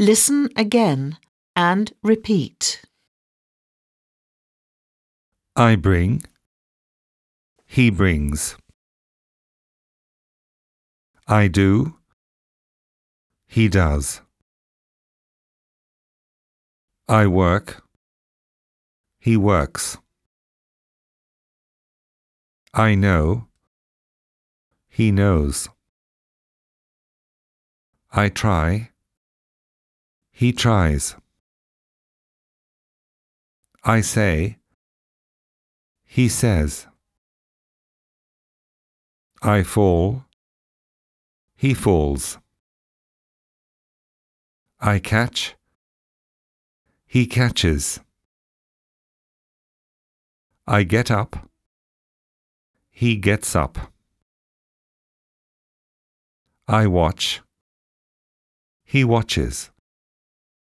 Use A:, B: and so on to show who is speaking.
A: Listen again and repeat.
B: I bring. He brings. I do. He does. I work. He works. I know. He knows. I try. He tries. I say. He says. I fall. He falls. I catch. He catches. I get up. He gets up. I watch. He watches.